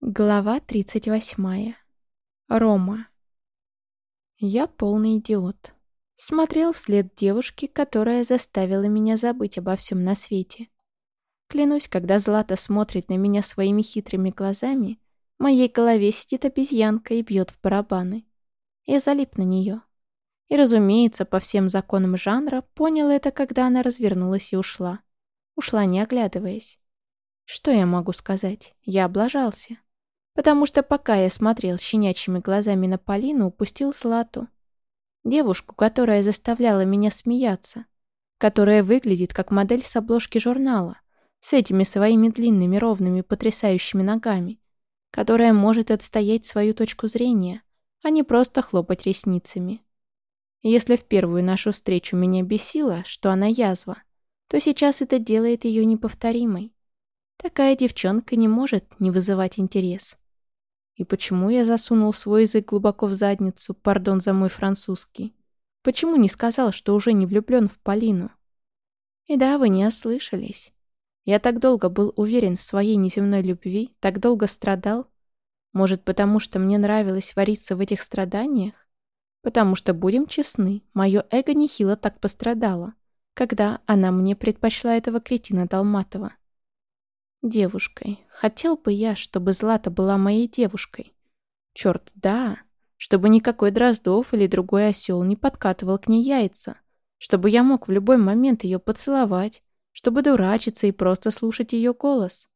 Глава 38. Рома. Я полный идиот. Смотрел вслед девушке, которая заставила меня забыть обо всем на свете. Клянусь, когда Злата смотрит на меня своими хитрыми глазами, в моей голове сидит обезьянка и бьет в барабаны. Я залип на нее. И, разумеется, по всем законам жанра, понял это, когда она развернулась и ушла. Ушла, не оглядываясь. Что я могу сказать? Я облажался. Потому что пока я смотрел щенячьими глазами на Полину, упустил Слату. Девушку, которая заставляла меня смеяться. Которая выглядит как модель с обложки журнала. С этими своими длинными, ровными, потрясающими ногами. Которая может отстоять свою точку зрения, а не просто хлопать ресницами. Если в первую нашу встречу меня бесило, что она язва, то сейчас это делает ее неповторимой. Такая девчонка не может не вызывать интерес. И почему я засунул свой язык глубоко в задницу, пардон за мой французский? Почему не сказал, что уже не влюблен в Полину? И да, вы не ослышались. Я так долго был уверен в своей неземной любви, так долго страдал. Может, потому что мне нравилось вариться в этих страданиях? Потому что, будем честны, мое эго нехило так пострадало, когда она мне предпочла этого кретина Долматова. Девушкой. Хотел бы я, чтобы Злата была моей девушкой. Черт, да. Чтобы никакой Дроздов или другой осел не подкатывал к ней яйца. Чтобы я мог в любой момент ее поцеловать. Чтобы дурачиться и просто слушать ее голос.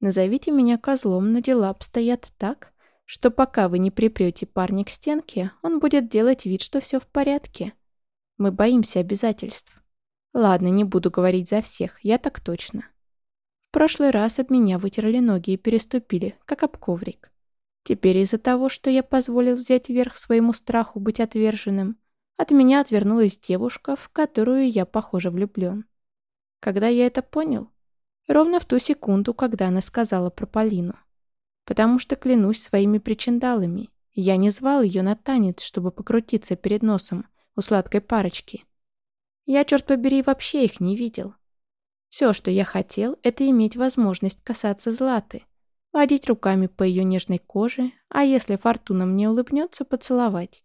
Назовите меня козлом, но дела обстоят так, что пока вы не припрете парня к стенке, он будет делать вид, что все в порядке. Мы боимся обязательств. Ладно, не буду говорить за всех, я так точно. Прошлый раз об меня вытерли ноги и переступили, как об коврик. Теперь из-за того, что я позволил взять верх своему страху быть отверженным, от меня отвернулась девушка, в которую я, похоже, влюблен. Когда я это понял? Ровно в ту секунду, когда она сказала про Полину. Потому что, клянусь своими причиндалами, я не звал ее на танец, чтобы покрутиться перед носом у сладкой парочки. Я, черт побери, вообще их не видел. Все, что я хотел, это иметь возможность касаться Златы, водить руками по ее нежной коже, а если Фортуна мне улыбнется, поцеловать.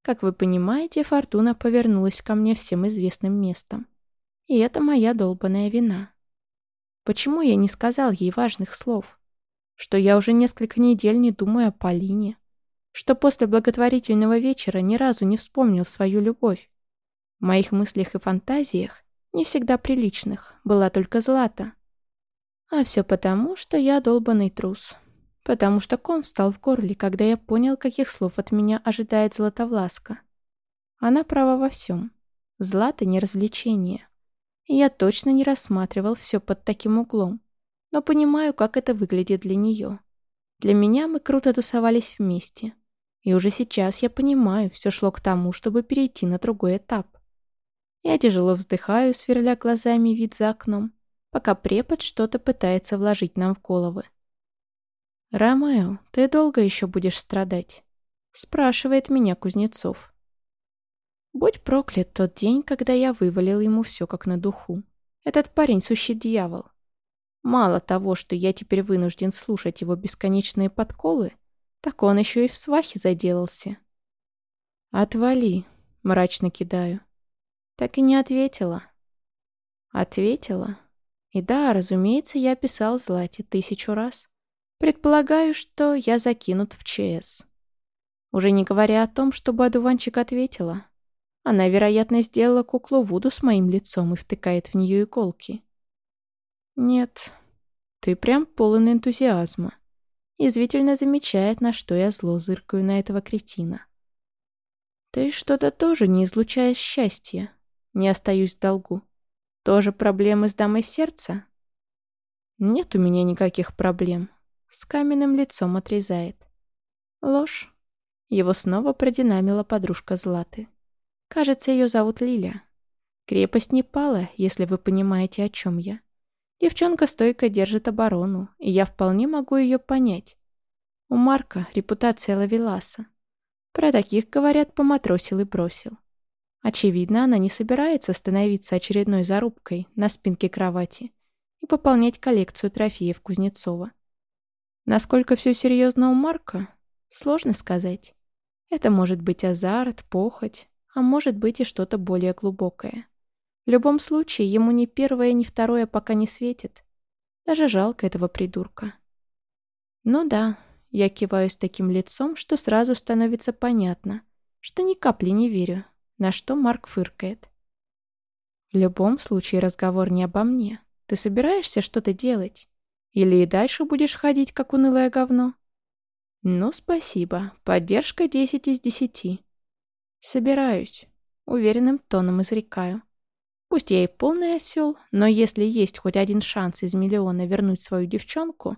Как вы понимаете, Фортуна повернулась ко мне всем известным местом. И это моя долбанная вина. Почему я не сказал ей важных слов? Что я уже несколько недель не думаю о Полине. Что после благотворительного вечера ни разу не вспомнил свою любовь. В моих мыслях и фантазиях не всегда приличных, была только Злата. А все потому, что я долбанный трус. Потому что ком встал в горле, когда я понял, каких слов от меня ожидает Златовласка. Она права во всем. Злата не развлечение. Я точно не рассматривал все под таким углом. Но понимаю, как это выглядит для нее. Для меня мы круто тусовались вместе. И уже сейчас я понимаю, все шло к тому, чтобы перейти на другой этап. Я тяжело вздыхаю, сверля глазами вид за окном, пока препод что-то пытается вложить нам в головы. «Ромео, ты долго еще будешь страдать?» — спрашивает меня Кузнецов. Будь проклят тот день, когда я вывалил ему все как на духу. Этот парень сущий дьявол. Мало того, что я теперь вынужден слушать его бесконечные подколы, так он еще и в свахе заделался. «Отвали», — мрачно кидаю. Так и не ответила. Ответила. И да, разумеется, я писал Злате тысячу раз. Предполагаю, что я закинут в ЧС. Уже не говоря о том, чтобы одуванчик ответила. Она, вероятно, сделала куклу Вуду с моим лицом и втыкает в нее иголки. Нет, ты прям полон энтузиазма. Язвительно замечает, на что я зло зыркаю на этого кретина. Ты что-то тоже не излучаешь счастья. Не остаюсь в долгу. Тоже проблемы с дамой сердца? Нет у меня никаких проблем. С каменным лицом отрезает. Ложь. Его снова продинамила подружка Златы. Кажется, ее зовут Лиля. Крепость не пала, если вы понимаете, о чем я. Девчонка стойко держит оборону, и я вполне могу ее понять. У Марка репутация лавеласа. Про таких, говорят, поматросил и бросил. Очевидно, она не собирается становиться очередной зарубкой на спинке кровати и пополнять коллекцию трофеев Кузнецова. Насколько все серьезно у Марка, сложно сказать. Это может быть азарт, похоть, а может быть и что-то более глубокое. В любом случае, ему ни первое, ни второе пока не светит. Даже жалко этого придурка. Ну да, я киваю с таким лицом, что сразу становится понятно, что ни капли не верю, на что Марк фыркает. В любом случае разговор не обо мне. Ты собираешься что-то делать? Или и дальше будешь ходить, как унылое говно? Ну, спасибо. Поддержка 10 из 10. Собираюсь. Уверенным тоном изрекаю. Пусть я и полный осел, но если есть хоть один шанс из миллиона вернуть свою девчонку,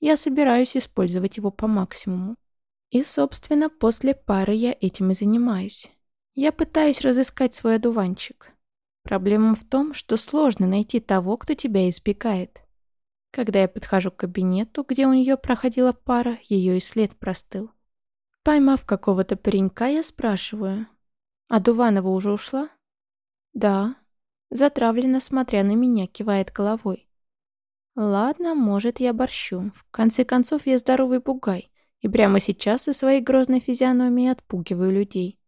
я собираюсь использовать его по максимуму. И, собственно, после пары я этим и занимаюсь. Я пытаюсь разыскать свой одуванчик. Проблема в том, что сложно найти того, кто тебя избегает. Когда я подхожу к кабинету, где у нее проходила пара, ее и след простыл. Поймав какого-то паренька, я спрашиваю. «А Дуванова уже ушла?» «Да». Затравленно, смотря на меня, кивает головой. «Ладно, может, я борщу. В конце концов, я здоровый бугай, и прямо сейчас со своей грозной физиономией отпугиваю людей».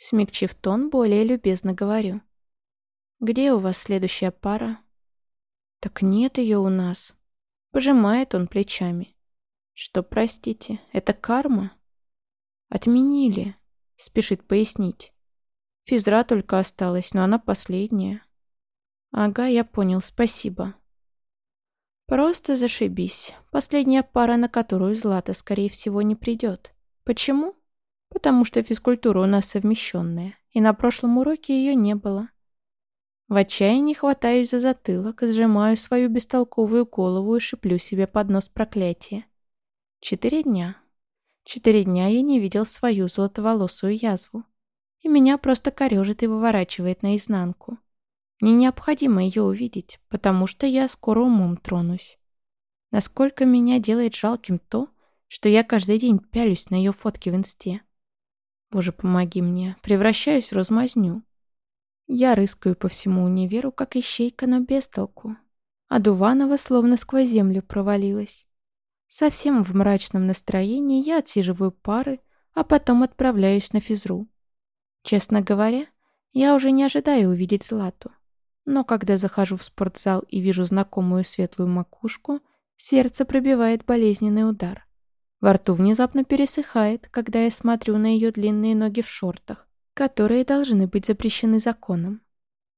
Смягчив тон, более любезно говорю. «Где у вас следующая пара?» «Так нет ее у нас». Пожимает он плечами. «Что, простите, это карма?» «Отменили», — спешит пояснить. «Физра только осталась, но она последняя». «Ага, я понял, спасибо». «Просто зашибись. Последняя пара, на которую Злата, скорее всего, не придет. Почему?» «Потому что физкультура у нас совмещенная, и на прошлом уроке ее не было». В отчаянии хватаюсь за затылок, сжимаю свою бестолковую голову и шиплю себе под нос проклятие. Четыре дня. Четыре дня я не видел свою золотоволосую язву. И меня просто корежит и выворачивает наизнанку. Мне необходимо ее увидеть, потому что я скоро умом тронусь. Насколько меня делает жалким то, что я каждый день пялюсь на ее фотки в инсте. Боже, помоги мне, превращаюсь в размазню. Я рыскаю по всему универу, как ищейка, но без толку. А Дуванова словно сквозь землю провалилась. Совсем в мрачном настроении я отсиживаю пары, а потом отправляюсь на физру. Честно говоря, я уже не ожидаю увидеть Злату. Но когда захожу в спортзал и вижу знакомую светлую макушку, сердце пробивает болезненный удар. Во рту внезапно пересыхает, когда я смотрю на ее длинные ноги в шортах, которые должны быть запрещены законом.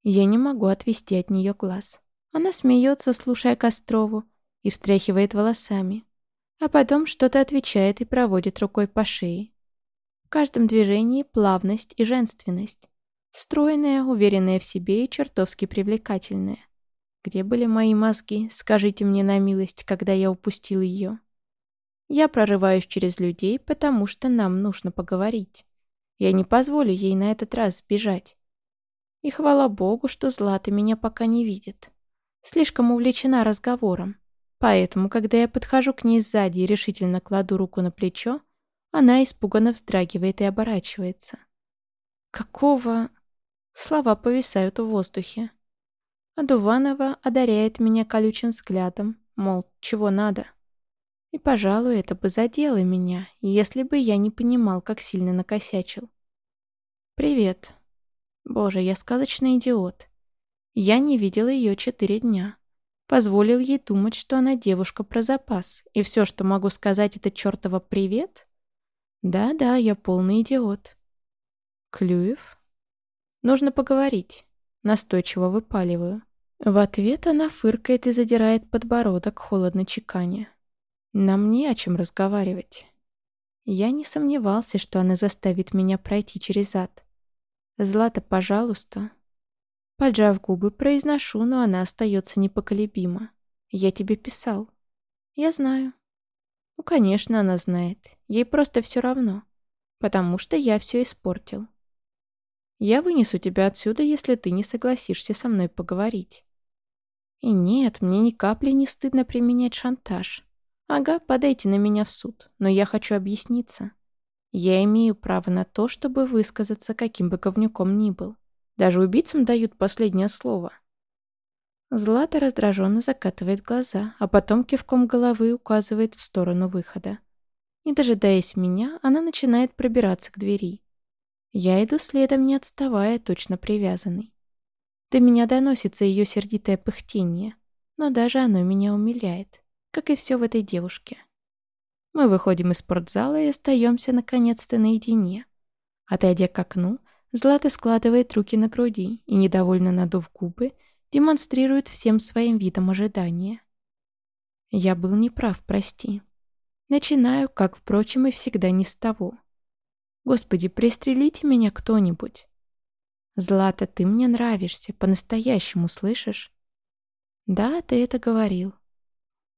Я не могу отвести от нее глаз. Она смеется, слушая Кострову, и встряхивает волосами, а потом что-то отвечает и проводит рукой по шее. В каждом движении плавность и женственность. Стройная, уверенная в себе и чертовски привлекательная. Где были мои мозги, скажите мне на милость, когда я упустил ее? Я прорываюсь через людей, потому что нам нужно поговорить. Я не позволю ей на этот раз сбежать. И хвала богу, что Злата меня пока не видит. Слишком увлечена разговором. Поэтому, когда я подхожу к ней сзади и решительно кладу руку на плечо, она испуганно вздрагивает и оборачивается. «Какого...» Слова повисают в воздухе. А Дуванова одаряет меня колючим взглядом, мол, чего надо. И, пожалуй, это бы задело меня, если бы я не понимал, как сильно накосячил. «Привет». Боже, я сказочный идиот. Я не видел ее четыре дня. Позволил ей думать, что она девушка про запас, и все, что могу сказать, это чертова «привет»? Да-да, я полный идиот. Клюев? Нужно поговорить. Настойчиво выпаливаю. В ответ она фыркает и задирает подбородок, холодно чеканя. Нам не о чем разговаривать. Я не сомневался, что она заставит меня пройти через ад. Злата, пожалуйста. Поджав губы, произношу, но она остается непоколебима. Я тебе писал. Я знаю. Ну, конечно, она знает. Ей просто все равно. Потому что я все испортил. Я вынесу тебя отсюда, если ты не согласишься со мной поговорить. И нет, мне ни капли не стыдно применять шантаж. Ага, подайте на меня в суд, но я хочу объясниться. Я имею право на то, чтобы высказаться, каким бы говнюком ни был. Даже убийцам дают последнее слово. Злата раздраженно закатывает глаза, а потом кивком головы указывает в сторону выхода. Не дожидаясь меня, она начинает пробираться к двери. Я иду следом, не отставая, точно привязанный. До меня доносится ее сердитое пыхтение, но даже оно меня умиляет, как и все в этой девушке. Мы выходим из спортзала и остаемся наконец-то наедине. Отойдя к окну, Злата складывает руки на груди и, недовольно надув губы, демонстрирует всем своим видом ожидания. Я был неправ, прости. Начинаю, как, впрочем, и всегда не с того. Господи, пристрелите меня кто-нибудь. Злата, ты мне нравишься, по-настоящему, слышишь? Да, ты это говорил.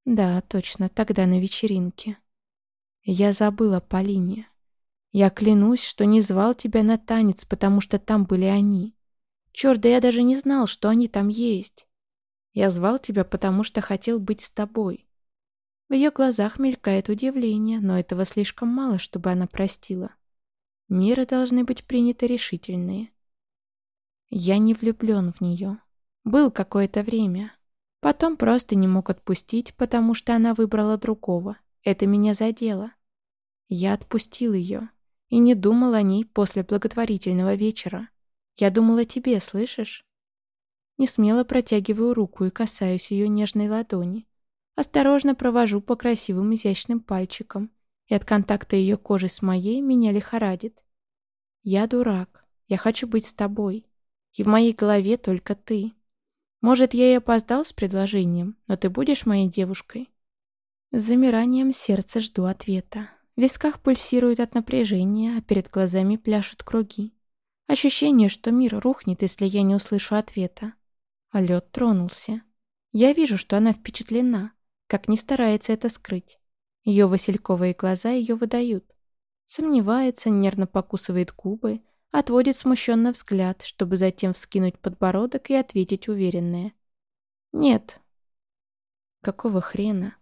Да, точно, тогда на вечеринке. Я забыла Полине. Я клянусь, что не звал тебя на танец, потому что там были они. Черт, да я даже не знал, что они там есть. Я звал тебя, потому что хотел быть с тобой. В ее глазах мелькает удивление, но этого слишком мало, чтобы она простила. Меры должны быть приняты решительные. Я не влюблен в нее. Был какое-то время. Потом просто не мог отпустить, потому что она выбрала другого. Это меня задело. Я отпустил ее и не думал о ней после благотворительного вечера. Я думал о тебе, слышишь? Не смело протягиваю руку и касаюсь ее нежной ладони. Осторожно провожу по красивым изящным пальчикам, и от контакта ее кожи с моей меня лихорадит. Я дурак. Я хочу быть с тобой. И в моей голове только ты. Может, я и опоздал с предложением, но ты будешь моей девушкой? С замиранием сердца жду ответа. В висках пульсирует от напряжения, а перед глазами пляшут круги. Ощущение, что мир рухнет, если я не услышу ответа. А лед тронулся. Я вижу, что она впечатлена, как не старается это скрыть. Ее васильковые глаза ее выдают. Сомневается, нервно покусывает губы, отводит смущенно взгляд, чтобы затем вскинуть подбородок и ответить уверенное. «Нет». Какого хрена?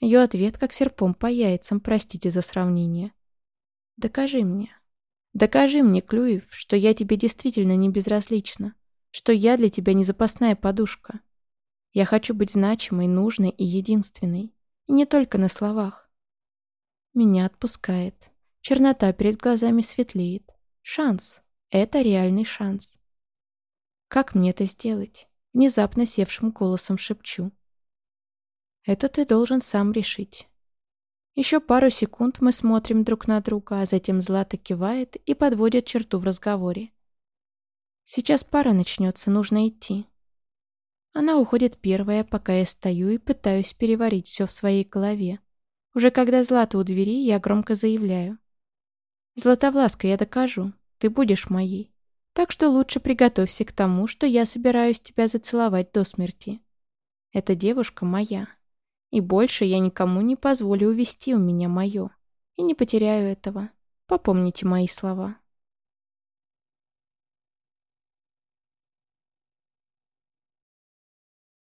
Ее ответ как серпом по яйцам, простите за сравнение. «Докажи мне». Докажи мне, Клюев, что я тебе действительно не безразлична, что я для тебя не запасная подушка. Я хочу быть значимой, нужной и единственной. И не только на словах. Меня отпускает. Чернота перед глазами светлеет. Шанс. Это реальный шанс. Как мне это сделать? Внезапно севшим голосом шепчу. Это ты должен сам решить. Еще пару секунд мы смотрим друг на друга, а затем Злата кивает и подводит черту в разговоре. Сейчас пара начнется, нужно идти. Она уходит первая, пока я стою и пытаюсь переварить все в своей голове. Уже когда Злата у двери, я громко заявляю. «Златовласка, я докажу. Ты будешь моей. Так что лучше приготовься к тому, что я собираюсь тебя зацеловать до смерти. Эта девушка моя». И больше я никому не позволю увести у меня мое. И не потеряю этого. Попомните мои слова.